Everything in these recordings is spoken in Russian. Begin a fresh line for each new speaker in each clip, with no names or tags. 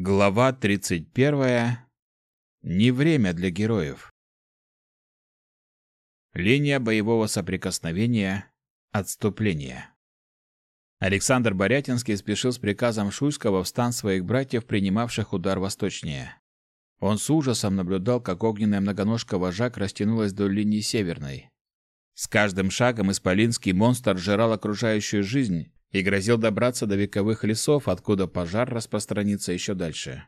Глава 31. Не время для героев. Линия боевого соприкосновения. Отступление. Александр Борятинский спешил с приказом Шуйского в стан своих братьев, принимавших удар восточнее. Он с ужасом наблюдал, как огненная многоножка вожак растянулась до линии северной. С каждым шагом исполинский монстр жрал окружающую жизнь, и грозил добраться до вековых лесов, откуда пожар распространится еще дальше.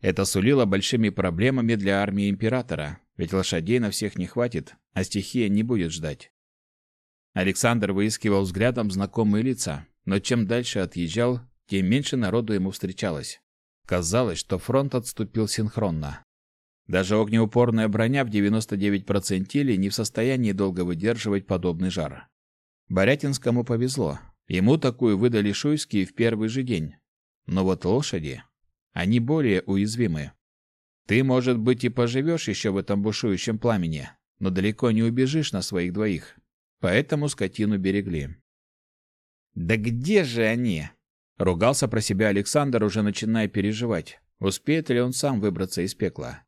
Это сулило большими проблемами для армии императора, ведь лошадей на всех не хватит, а стихия не будет ждать. Александр выискивал взглядом знакомые лица, но чем дальше отъезжал, тем меньше народу ему встречалось. Казалось, что фронт отступил синхронно. Даже огнеупорная броня в 99% не в состоянии долго выдерживать подобный жар. Борятинскому повезло. Ему такую выдали шуйские в первый же день. Но вот лошади, они более уязвимы. Ты, может быть, и поживешь еще в этом бушующем пламени, но далеко не убежишь на своих двоих. Поэтому скотину берегли. «Да где же они?» — ругался про себя Александр, уже начиная переживать. Успеет ли он сам выбраться из пекла?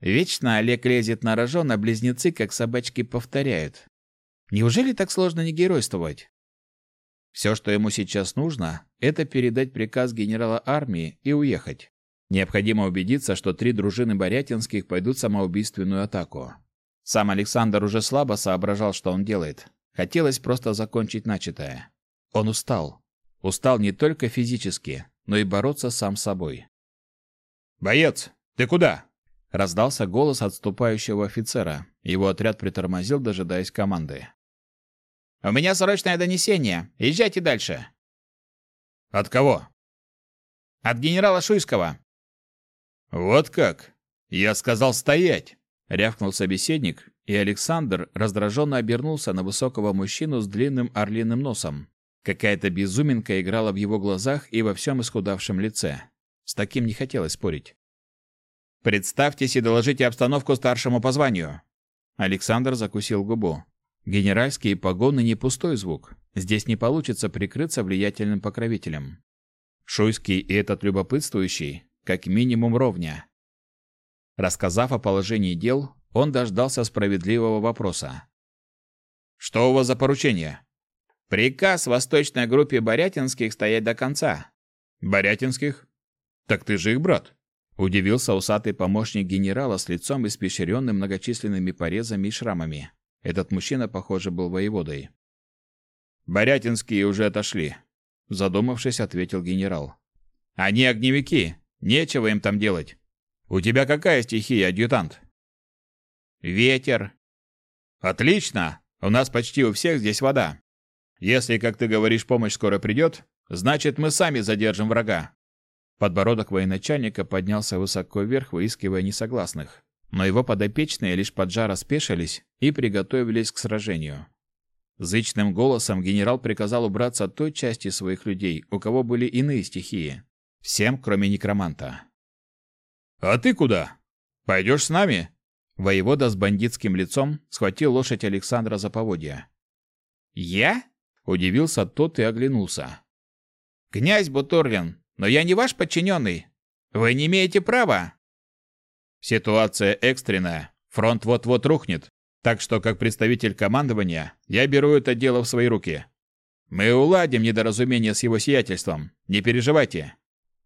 Вечно Олег лезет на рожон, а близнецы, как собачки, повторяют. Неужели так сложно не геройствовать? Все, что ему сейчас нужно, это передать приказ генерала армии и уехать. Необходимо убедиться, что три дружины Борятинских пойдут в самоубийственную атаку. Сам Александр уже слабо соображал, что он делает. Хотелось просто закончить начатое. Он устал. Устал не только физически, но и бороться сам с собой. «Боец, ты куда?» Раздался голос отступающего офицера. Его отряд притормозил, дожидаясь команды. У меня срочное донесение. Езжайте дальше. От кого? От генерала Шуйского. Вот как? Я сказал стоять, рявкнул собеседник, и Александр раздраженно обернулся на высокого мужчину с длинным орлиным носом. Какая-то безуминка играла в его глазах и во всем исхудавшем лице. С таким не хотелось спорить. «Представьтесь и доложите обстановку старшему по званию». Александр закусил губу. Генеральские погоны не пустой звук. Здесь не получится прикрыться влиятельным покровителем. Шуйский и этот любопытствующий, как минимум ровня. Рассказав о положении дел, он дождался справедливого вопроса. «Что у вас за поручение?» «Приказ восточной группе Борятинских стоять до конца». «Борятинских? Так ты же их брат!» Удивился усатый помощник генерала с лицом испещренным многочисленными порезами и шрамами. Этот мужчина, похоже, был воеводой. «Борятинские уже отошли», — задумавшись, ответил генерал. «Они огневики. Нечего им там делать. У тебя какая стихия, адъютант?» «Ветер». «Отлично! У нас почти у всех здесь вода. Если, как ты говоришь, помощь скоро придет, значит, мы сами задержим врага». Подбородок военачальника поднялся высоко вверх, выискивая несогласных но его подопечные лишь поджаро спешились и приготовились к сражению. Зычным голосом генерал приказал убраться от той части своих людей, у кого были иные стихии. Всем, кроме некроманта. «А ты куда? Пойдешь с нами?» Воевода с бандитским лицом схватил лошадь Александра за поводья. «Я?» – удивился тот и оглянулся. «Князь Бутурлин, но я не ваш подчиненный. Вы не имеете права!» Ситуация экстренная. Фронт вот-вот рухнет. Так что, как представитель командования, я беру это дело в свои руки. Мы уладим недоразумение с его сиятельством. Не переживайте.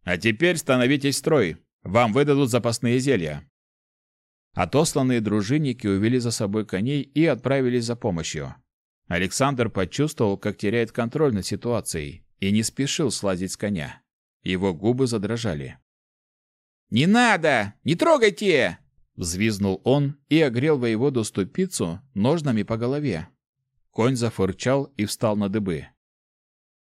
А теперь становитесь в строй. Вам выдадут запасные зелья. Отосланные дружинники увели за собой коней и отправились за помощью. Александр почувствовал, как теряет контроль над ситуацией, и не спешил слазить с коня. Его губы задрожали. «Не надо! Не трогайте!» Взвизнул он и огрел воеводу ступицу ножнами по голове. Конь зафырчал и встал на дыбы.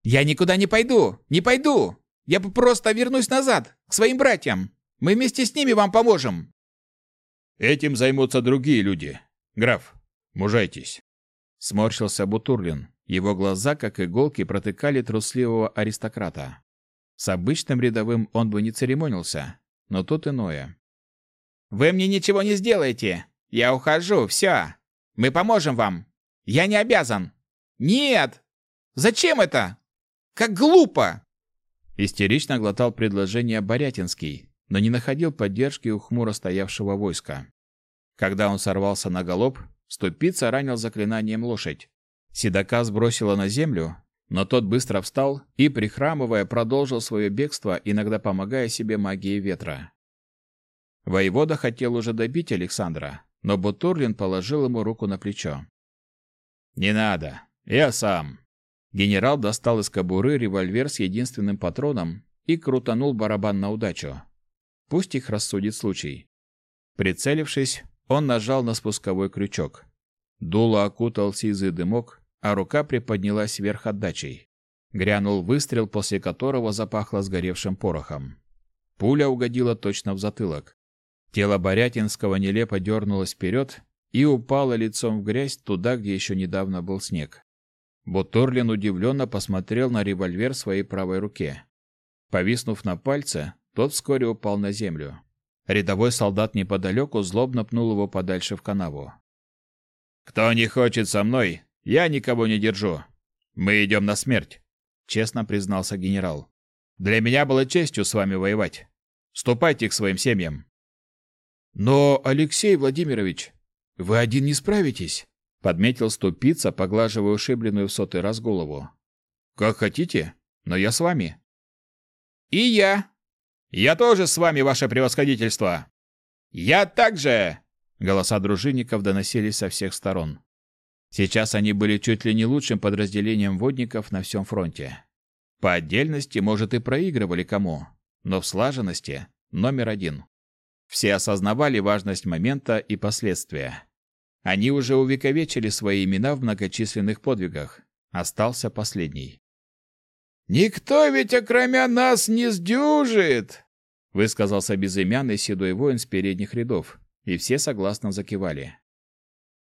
«Я никуда не пойду! Не пойду! Я просто вернусь назад, к своим братьям! Мы вместе с ними вам поможем!»
«Этим займутся другие люди. Граф, мужайтесь!»
Сморщился Бутурлин. Его глаза, как иголки, протыкали трусливого аристократа. С обычным рядовым он бы не церемонился, но тут иное. «Вы мне ничего не сделаете! Я ухожу, все! Мы поможем вам! Я не обязан! Нет! Зачем это? Как глупо!» Истерично глотал предложение Борятинский, но не находил поддержки у хмуро стоявшего войска. Когда он сорвался на галоп, ступица ранил заклинанием лошадь. Седока сбросило на землю, но тот быстро встал и, прихрамывая, продолжил свое бегство, иногда помогая себе магией ветра. Воевода хотел уже добить Александра, но Бутурлин положил ему руку на плечо. «Не надо, я сам». Генерал достал из кобуры револьвер с единственным патроном и крутанул барабан на удачу. Пусть их рассудит случай. Прицелившись, он нажал на спусковой крючок. Дуло окутал сизый дымок, а рука приподнялась вверх отдачей. Грянул выстрел, после которого запахло сгоревшим порохом. Пуля угодила точно в затылок. Тело Борятинского нелепо дернулось вперед и упало лицом в грязь туда, где еще недавно был снег. Буторлин удивленно посмотрел на револьвер в своей правой руке. Повиснув на пальце, тот вскоре упал на землю. Рядовой солдат неподалеку злобно пнул его подальше в канаву. «Кто не хочет со мной, я никого не держу. Мы идем на смерть», — честно признался генерал. «Для меня было честью с вами воевать. Ступайте к своим семьям». «Но, Алексей Владимирович, вы один не справитесь», — подметил ступица, поглаживая ушибленную в сотый раз голову. «Как хотите, но я с вами». «И я. Я тоже с вами, ваше превосходительство». «Я также!» Голоса дружинников доносились со всех сторон. Сейчас они были чуть ли не лучшим подразделением водников на всем фронте. По отдельности, может, и проигрывали кому, но в слаженности номер один. Все осознавали важность момента и последствия. Они уже увековечили свои имена в многочисленных подвигах. Остался последний. «Никто ведь окромя нас не сдюжит!» высказался безымянный седой воин с передних рядов, и все согласно закивали.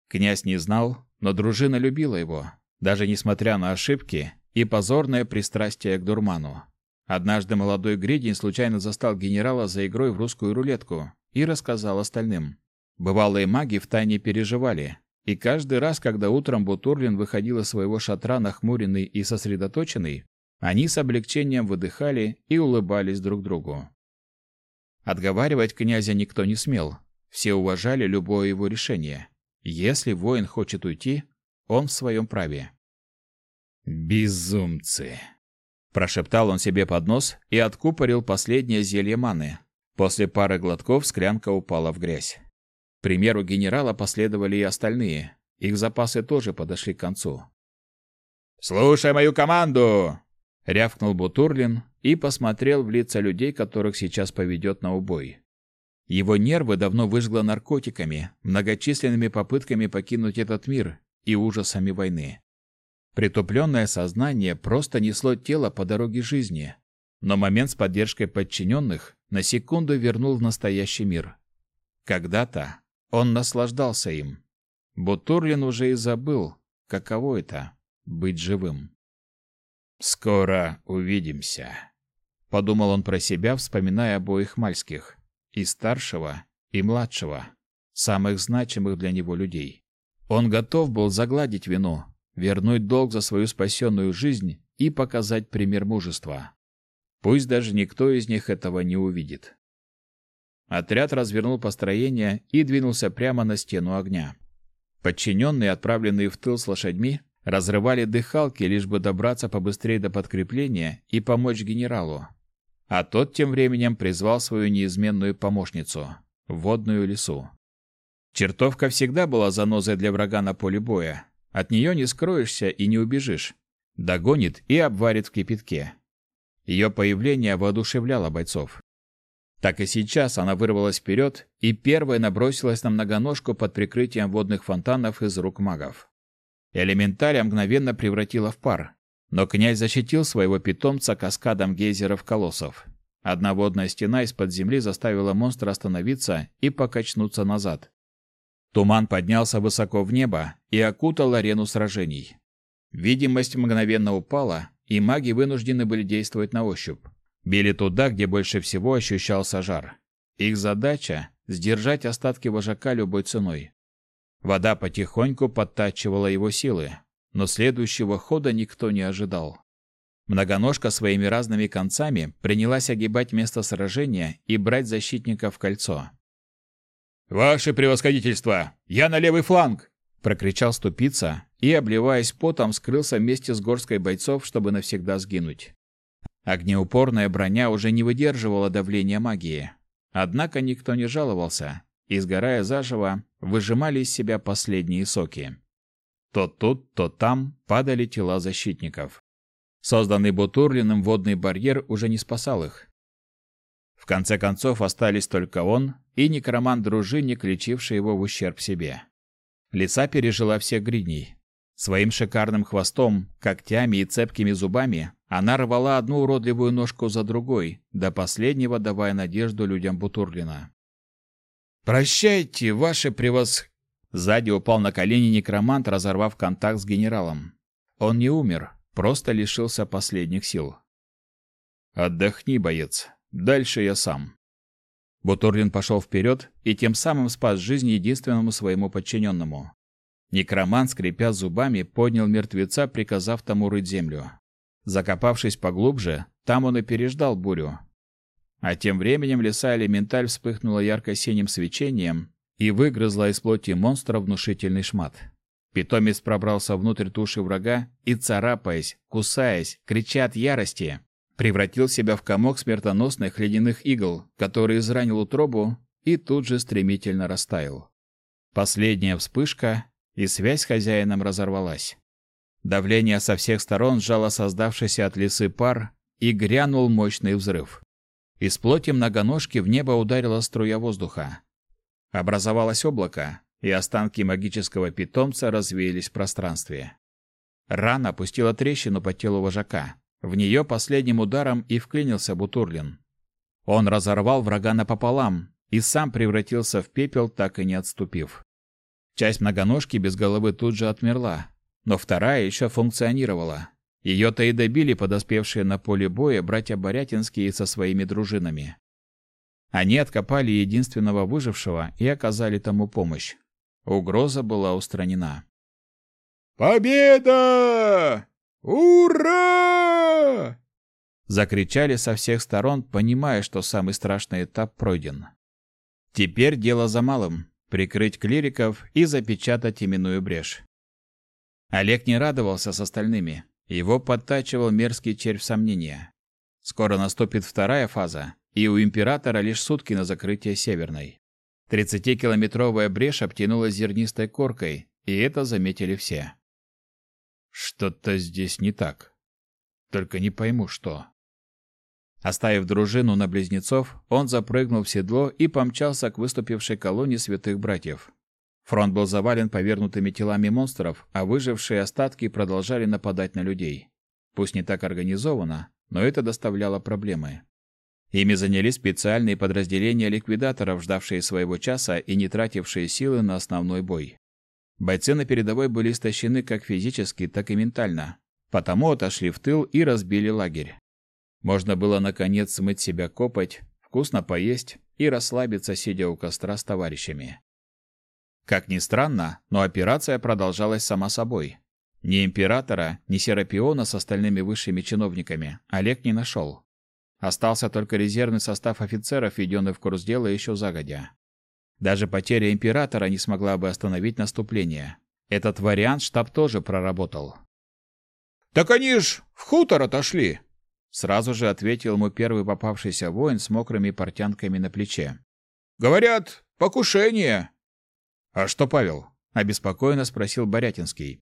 Князь не знал, но дружина любила его, даже несмотря на ошибки и позорное пристрастие к дурману. Однажды молодой Гридин случайно застал генерала за игрой в русскую рулетку и рассказал остальным. Бывалые маги втайне переживали, и каждый раз, когда утром Бутурлин выходил из своего шатра нахмуренный и сосредоточенный, они с облегчением выдыхали и улыбались друг другу. Отговаривать князя никто не смел. Все уважали любое его решение. Если воин хочет уйти, он в своем праве. «Безумцы!» Прошептал он себе под нос и откупорил последнее зелье маны. После пары глотков склянка упала в грязь. К примеру генерала последовали и остальные. Их запасы тоже подошли к концу. «Слушай мою команду!» — рявкнул Бутурлин и посмотрел в лица людей, которых сейчас поведет на убой. Его нервы давно выжгло наркотиками, многочисленными попытками покинуть этот мир и ужасами войны. Притупленное сознание просто несло тело по дороге жизни, но момент с поддержкой подчиненных на секунду вернул в настоящий мир. Когда-то он наслаждался им. Бутурлин уже и забыл, каково это — быть живым. «Скоро увидимся», — подумал он про себя, вспоминая обоих мальских, и старшего, и младшего, самых значимых для него людей. Он готов был загладить вину, вернуть долг за свою спасенную жизнь и показать пример мужества. Пусть даже никто из них этого не увидит. Отряд развернул построение и двинулся прямо на стену огня. Подчиненные, отправленные в тыл с лошадьми, разрывали дыхалки, лишь бы добраться побыстрее до подкрепления и помочь генералу. А тот тем временем призвал свою неизменную помощницу — водную лису. Чертовка всегда была занозой для врага на поле боя, от нее не скроешься и не убежишь. Догонит и обварит в кипятке. Ее появление воодушевляло бойцов. Так и сейчас она вырвалась вперед и первая набросилась на многоножку под прикрытием водных фонтанов из рук магов. Элементаря мгновенно превратила в пар, но князь защитил своего питомца каскадом гейзеров-колоссов. Одна водная стена из-под земли заставила монстра остановиться и покачнуться назад. Туман поднялся высоко в небо и окутал арену сражений. Видимость мгновенно упала, и маги вынуждены были действовать на ощупь. Били туда, где больше всего ощущался жар. Их задача — сдержать остатки вожака любой ценой. Вода потихоньку подтачивала его силы, но следующего хода никто не ожидал. Многоножка своими разными концами принялась огибать место сражения и брать защитников в кольцо.
«Ваше превосходительство! Я на левый фланг!»
– прокричал ступица и, обливаясь потом, скрылся вместе с горской бойцов, чтобы навсегда сгинуть. Огнеупорная броня уже не выдерживала давления магии. Однако никто не жаловался, и, сгорая заживо, выжимали из себя последние соки. То тут, то там падали тела защитников. Созданный Бутурлиным водный барьер уже не спасал их. В конце концов остались только он и некромант-дружинник, лечивший его в ущерб себе. Лиса пережила всех гридней. Своим шикарным хвостом, когтями и цепкими зубами она рвала одну уродливую ножку за другой, до последнего давая надежду людям Бутурлина. «Прощайте, ваше превос...» Сзади упал на колени некромант, разорвав контакт с генералом. Он не умер, Просто лишился последних сил. «Отдохни, боец. Дальше я сам». Бутурлин пошел вперед и тем самым спас жизнь единственному своему подчиненному. Некроман, скрипя зубами, поднял мертвеца, приказав тому рыть землю. Закопавшись поглубже, там он и переждал бурю. А тем временем леса элементаль вспыхнула ярко-синим свечением и выгрызла из плоти монстра внушительный шмат. Питомец пробрался внутрь туши врага и, царапаясь, кусаясь, крича от ярости, превратил себя в комок смертоносных ледяных игл, который изранил утробу и тут же стремительно растаял. Последняя вспышка, и связь с хозяином разорвалась. Давление со всех сторон сжало создавшийся от лесы пар, и грянул мощный взрыв. Из плоти многоножки в небо ударила струя воздуха. Образовалось облако, и останки магического питомца развеялись в пространстве. Рана опустила трещину по телу вожака. В нее последним ударом и вклинился Бутурлин. Он разорвал врага напополам и сам превратился в пепел, так и не отступив. Часть многоножки без головы тут же отмерла, но вторая еще функционировала. Ее-то и добили подоспевшие на поле боя братья Борятинские со своими дружинами. Они откопали единственного выжившего и оказали тому помощь. Угроза была устранена.
«Победа! Ура!»
Закричали со всех сторон, понимая, что самый страшный этап пройден. Теперь дело за малым — прикрыть клириков и запечатать именную брешь. Олег не радовался с остальными. Его подтачивал мерзкий червь сомнения. Скоро наступит вторая фаза, и у императора лишь сутки на закрытие северной. Тридцатикилометровая брешь обтянулась зернистой коркой, и это заметили все. Что-то здесь не так. Только не пойму, что. Оставив дружину на близнецов, он запрыгнул в седло и помчался к выступившей колонне святых братьев. Фронт был завален повернутыми телами монстров, а выжившие остатки продолжали нападать на людей. Пусть не так организованно, но это доставляло проблемы. Ими занялись специальные подразделения ликвидаторов, ждавшие своего часа и не тратившие силы на основной бой. Бойцы на передовой были истощены как физически, так и ментально, потому отошли в тыл и разбили лагерь. Можно было наконец смыть себя копоть, вкусно поесть и расслабиться, сидя у костра с товарищами. Как ни странно, но операция продолжалась сама собой. Ни императора, ни Серапиона с остальными высшими чиновниками Олег не нашел. Остался только резервный состав офицеров, введенный в курс дела еще загодя. Даже потеря императора не смогла бы остановить наступление. Этот вариант штаб тоже проработал.
«Так они ж в хутор отошли!»
Сразу же ответил ему первый попавшийся воин с мокрыми портянками на плече.
«Говорят, покушение!»
«А что, Павел?» — обеспокоенно спросил Борятинский.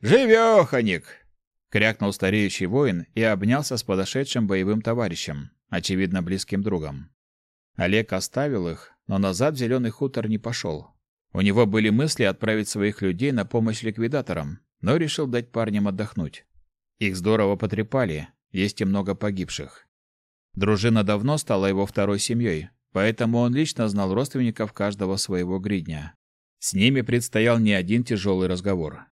«Живеханик!»
Крякнул стареющий воин и обнялся с подошедшим боевым товарищем, очевидно близким другом. Олег оставил их, но назад в зеленый хутор не пошел. У него были мысли отправить своих людей на помощь ликвидаторам, но решил дать парням отдохнуть. Их здорово потрепали, есть и много погибших. Дружина давно стала его второй семьей, поэтому он лично знал родственников каждого своего гридня. С ними предстоял не один тяжелый разговор.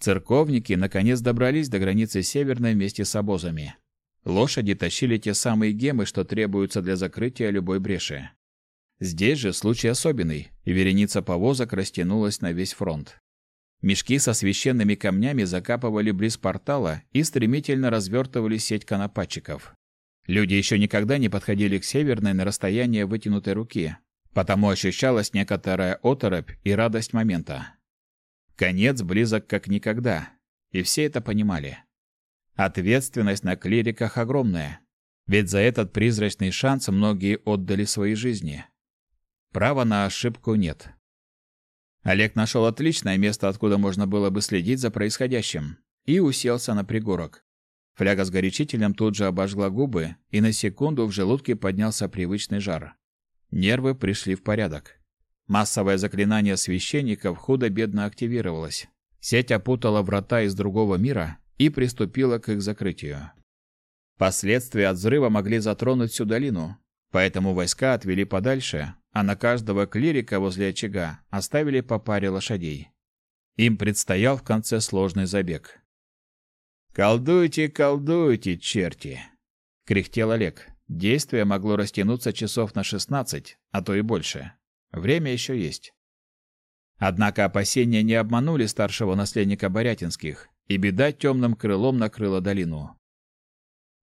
Церковники наконец добрались до границы Северной вместе с обозами. Лошади тащили те самые гемы, что требуются для закрытия любой бреши. Здесь же случай особенный, и вереница повозок растянулась на весь фронт. Мешки со священными камнями закапывали близ портала и стремительно развертывали сеть конопатчиков. Люди еще никогда не подходили к северной на расстояние вытянутой руки, потому ощущалась некоторая оторопь и радость момента. Конец близок как никогда, и все это понимали. Ответственность на клириках огромная, ведь за этот призрачный шанс многие отдали свои жизни. Права на ошибку нет. Олег нашел отличное место, откуда можно было бы следить за происходящим, и уселся на пригорок. Фляга с горячителем тут же обожгла губы, и на секунду в желудке поднялся привычный жар. Нервы пришли в порядок. Массовое заклинание священников худо-бедно активировалось. Сеть опутала врата из другого мира и приступила к их закрытию. Последствия от взрыва могли затронуть всю долину, поэтому войска отвели подальше, а на каждого клирика возле очага оставили по паре лошадей. Им предстоял в конце сложный забег. «Колдуйте, колдуйте, черти!» — кряхтел Олег. Действие могло растянуться часов на шестнадцать, а то и больше. Время еще есть. Однако опасения не обманули старшего наследника Борятинских, и беда темным крылом накрыла долину.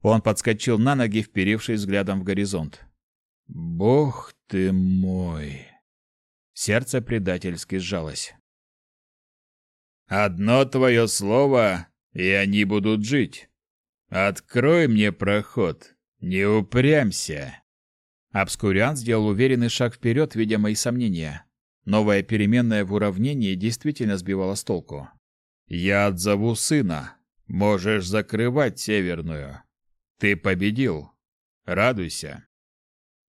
Он подскочил на ноги, вперившись взглядом в горизонт. Бог ты мой. Сердце предательски сжалось. Одно твое слово, и они будут жить. Открой мне проход. Не упрямься. Обскурян сделал уверенный шаг вперед, видя мои сомнения. Новая переменная в уравнении действительно сбивала с толку. Я отзову сына. Можешь закрывать северную. Ты победил. Радуйся.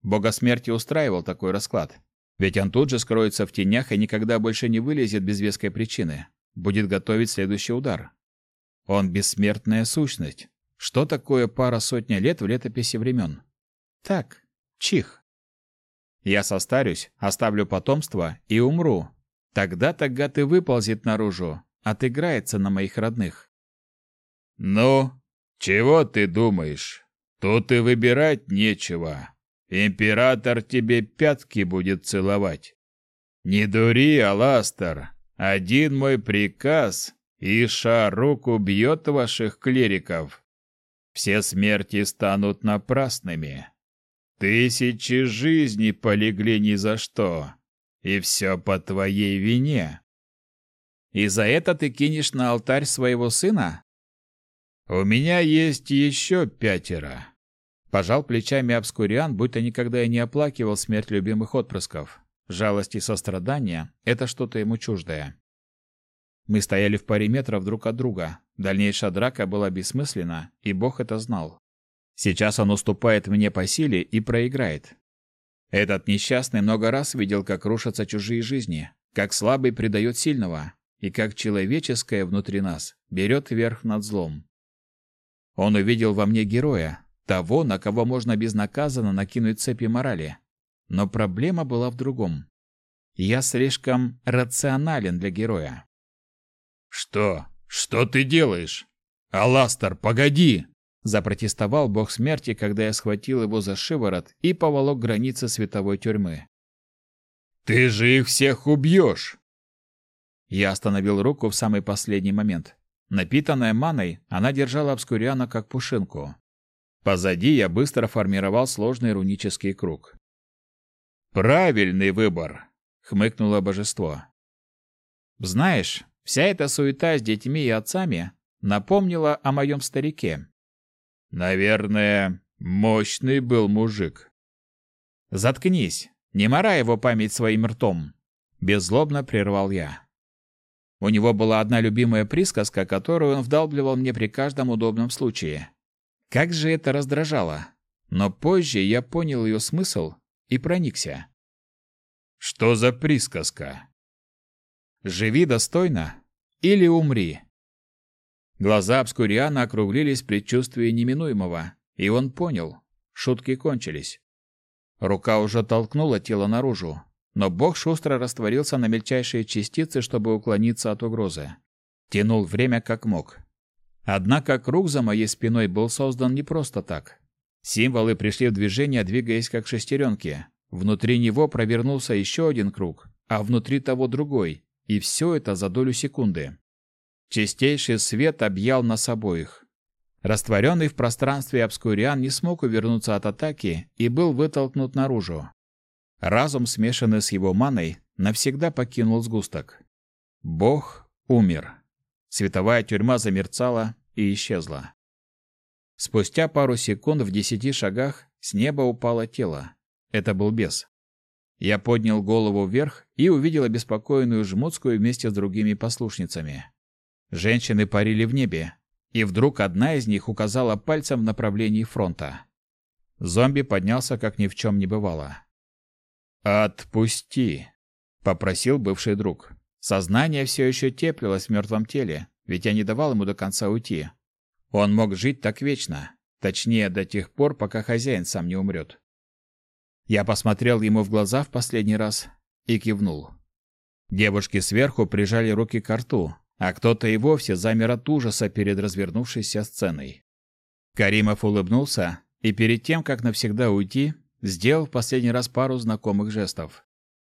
Бога смерти устраивал такой расклад. Ведь он тут же скроется в тенях и никогда больше не вылезет без веской причины. Будет готовить следующий удар. Он бессмертная сущность. Что такое пара сотни лет в летописи времен? Так, чих. Я состарюсь, оставлю потомство и умру. Тогда-то гад и выползет наружу, отыграется на моих родных. Ну, чего ты думаешь? Тут и выбирать нечего. Император тебе пятки будет целовать. Не дури, Аластер. Один мой приказ, и Шарук убьет ваших клириков. Все смерти станут напрасными. Тысячи жизней полегли ни за что, и все по твоей вине. И за это ты кинешь на алтарь своего сына? У меня есть еще пятеро. Пожал плечами Абскуриан, будто никогда и не оплакивал смерть любимых отпрысков. Жалость и сострадание — это что-то ему чуждое. Мы стояли в паре метров друг от друга. Дальнейшая драка была бессмысленна, и Бог это знал. Сейчас он уступает мне по силе и проиграет. Этот несчастный много раз видел, как рушатся чужие жизни, как слабый предает сильного, и как человеческое внутри нас берет верх над злом. Он увидел во мне героя, того, на кого можно безнаказанно накинуть цепи морали. Но проблема была в другом. Я слишком рационален для героя. «Что? Что ты делаешь? Аластер, погоди!» Запротестовал бог смерти, когда я схватил его за шиворот и поволок границы световой тюрьмы. «Ты же их всех убьешь!» Я остановил руку в самый последний момент. Напитанная маной, она держала Обскуриана как пушинку. Позади я быстро формировал сложный рунический круг. «Правильный выбор!» — хмыкнуло божество. «Знаешь, вся эта суета с детьми и отцами напомнила о моем старике». «Наверное, мощный был мужик». «Заткнись, не морай его память своим ртом!» — беззлобно прервал я. У него была одна любимая присказка, которую он вдалбливал мне при каждом удобном случае. Как же это раздражало. Но позже я понял ее смысл и проникся. Что за присказка? Живи достойно или умри. Глаза Обскуриана округлились в предчувствии неминуемого, и он понял. Шутки кончились. Рука уже толкнула тело наружу, но бог шустро растворился на мельчайшие частицы, чтобы уклониться от угрозы. Тянул время как мог. Однако круг за моей спиной был создан не просто так. Символы пришли в движение, двигаясь как шестеренки. Внутри него провернулся еще один круг, а внутри того другой, и все это за долю секунды. Чистейший свет объял нас обоих. Растворенный в пространстве обскуриан не смог увернуться от атаки и был вытолкнут наружу. Разум, смешанный с его маной, навсегда покинул сгусток. Бог умер. Световая тюрьма замерцала и исчезла. Спустя пару секунд в десяти шагах с неба упало тело. Это был бес. Я поднял голову вверх и увидел обеспокоенную Жмутскую вместе с другими послушницами. Женщины парили в небе, и вдруг одна из них указала пальцем в направлении фронта. Зомби поднялся, как ни в чем не бывало. «Отпусти!» — попросил бывший друг. Сознание все еще теплилось в мертвом теле, ведь я не давал ему до конца уйти. Он мог жить так вечно, точнее, до тех пор, пока хозяин сам не умрет. Я посмотрел ему в глаза в последний раз и кивнул. Девушки сверху прижали руки к рту, а кто-то и вовсе замер от ужаса перед развернувшейся сценой. Каримов улыбнулся и перед тем, как навсегда уйти, сделал в последний раз пару знакомых жестов.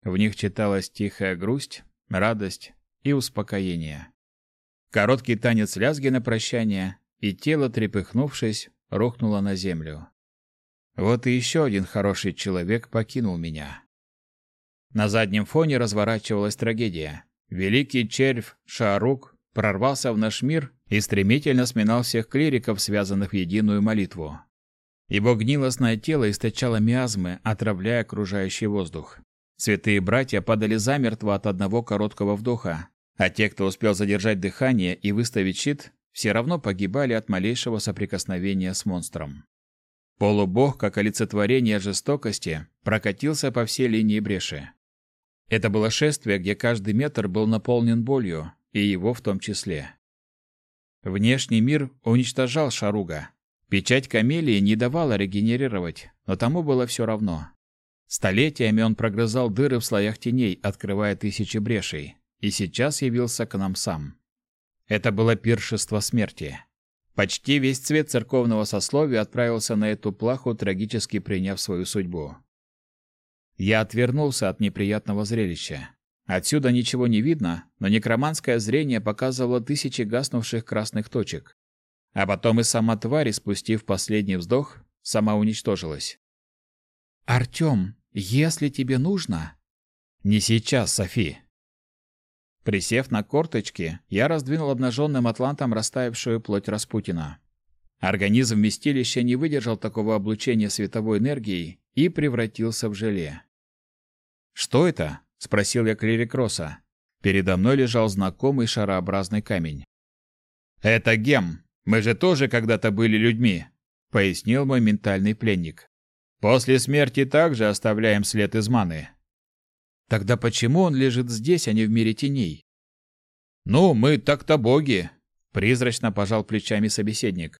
В них читалась тихая грусть, радость и успокоение. Короткий танец лязги на прощание, и тело, трепыхнувшись, рухнуло на землю. Вот и еще один хороший человек покинул меня. На заднем фоне разворачивалась трагедия. Великий червь Шаарук прорвался в наш мир и стремительно сминал всех клириков, связанных в единую молитву. Его гнилостное тело источало миазмы, отравляя окружающий воздух. Святые братья падали замертво от одного короткого вдоха, а те, кто успел задержать дыхание и выставить щит, все равно погибали от малейшего соприкосновения с монстром. Полубог, как олицетворение жестокости, прокатился по всей линии бреши. Это было шествие, где каждый метр был наполнен болью, и его в том числе. Внешний мир уничтожал Шаруга. Печать камелии не давала регенерировать, но тому было все равно. Столетиями он прогрызал дыры в слоях теней, открывая тысячи брешей, и сейчас явился к нам сам. Это было пиршество смерти. Почти весь цвет церковного сословия отправился на эту плаху, трагически приняв свою судьбу. Я отвернулся от неприятного зрелища. Отсюда ничего не видно, но некроманское зрение показывало тысячи гаснувших красных точек. А потом и сама тварь, спустив последний вздох, сама уничтожилась. «Артем, если тебе нужно...» «Не сейчас, Софи!» Присев на корточки, я раздвинул обнаженным атлантом растаявшую плоть Распутина. Организм вместилища не выдержал такого облучения световой энергией и превратился в желе. «Что это?» — спросил я клирикроса. Передо мной лежал знакомый шарообразный камень. «Это гем. Мы же тоже когда-то были людьми», — пояснил мой ментальный пленник. «После смерти также оставляем след из маны». «Тогда почему он лежит здесь, а не в мире теней?» «Ну, мы так-то боги», — призрачно пожал плечами собеседник.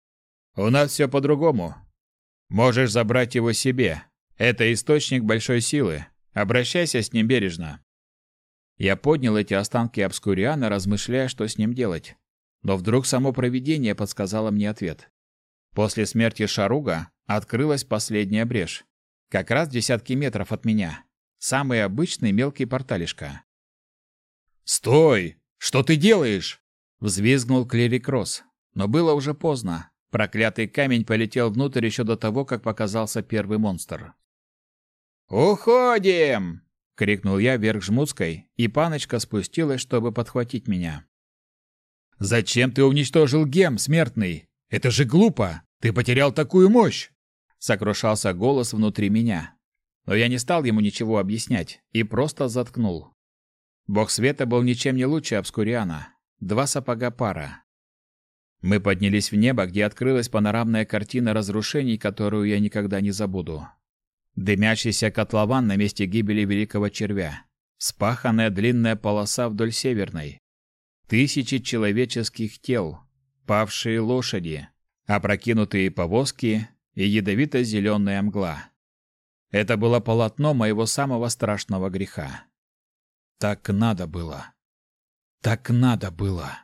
«У нас все по-другому. Можешь забрать его себе. Это источник большой силы. Обращайся с ним бережно. Я поднял эти останки обскуриана, размышляя, что с ним делать. Но вдруг само провидение подсказало мне ответ. После смерти Шаруга открылась последняя брешь. Как раз десятки метров от меня. Самый обычный мелкий порталишка. «Стой! Что ты делаешь?» Взвизгнул клирик Росс. Но было уже поздно. Проклятый камень полетел внутрь еще до того, как показался первый монстр. «Уходим!» — крикнул я вверх жмутской, и паночка спустилась, чтобы подхватить меня. «Зачем ты уничтожил гем, смертный? Это же глупо! Ты потерял такую мощь!» Сокрушался голос внутри меня. Но я не стал ему ничего объяснять и просто заткнул. Бог света был ничем не лучше Обскуриана. Два сапога пара. Мы поднялись в небо, где открылась панорамная картина разрушений, которую я никогда не забуду. Дымящийся котлован на месте гибели великого червя. Спаханная длинная полоса вдоль северной. Тысячи человеческих тел. Павшие лошади. Опрокинутые повозки и ядовито-зеленая мгла. Это было полотно моего самого страшного греха. Так надо было. Так надо было.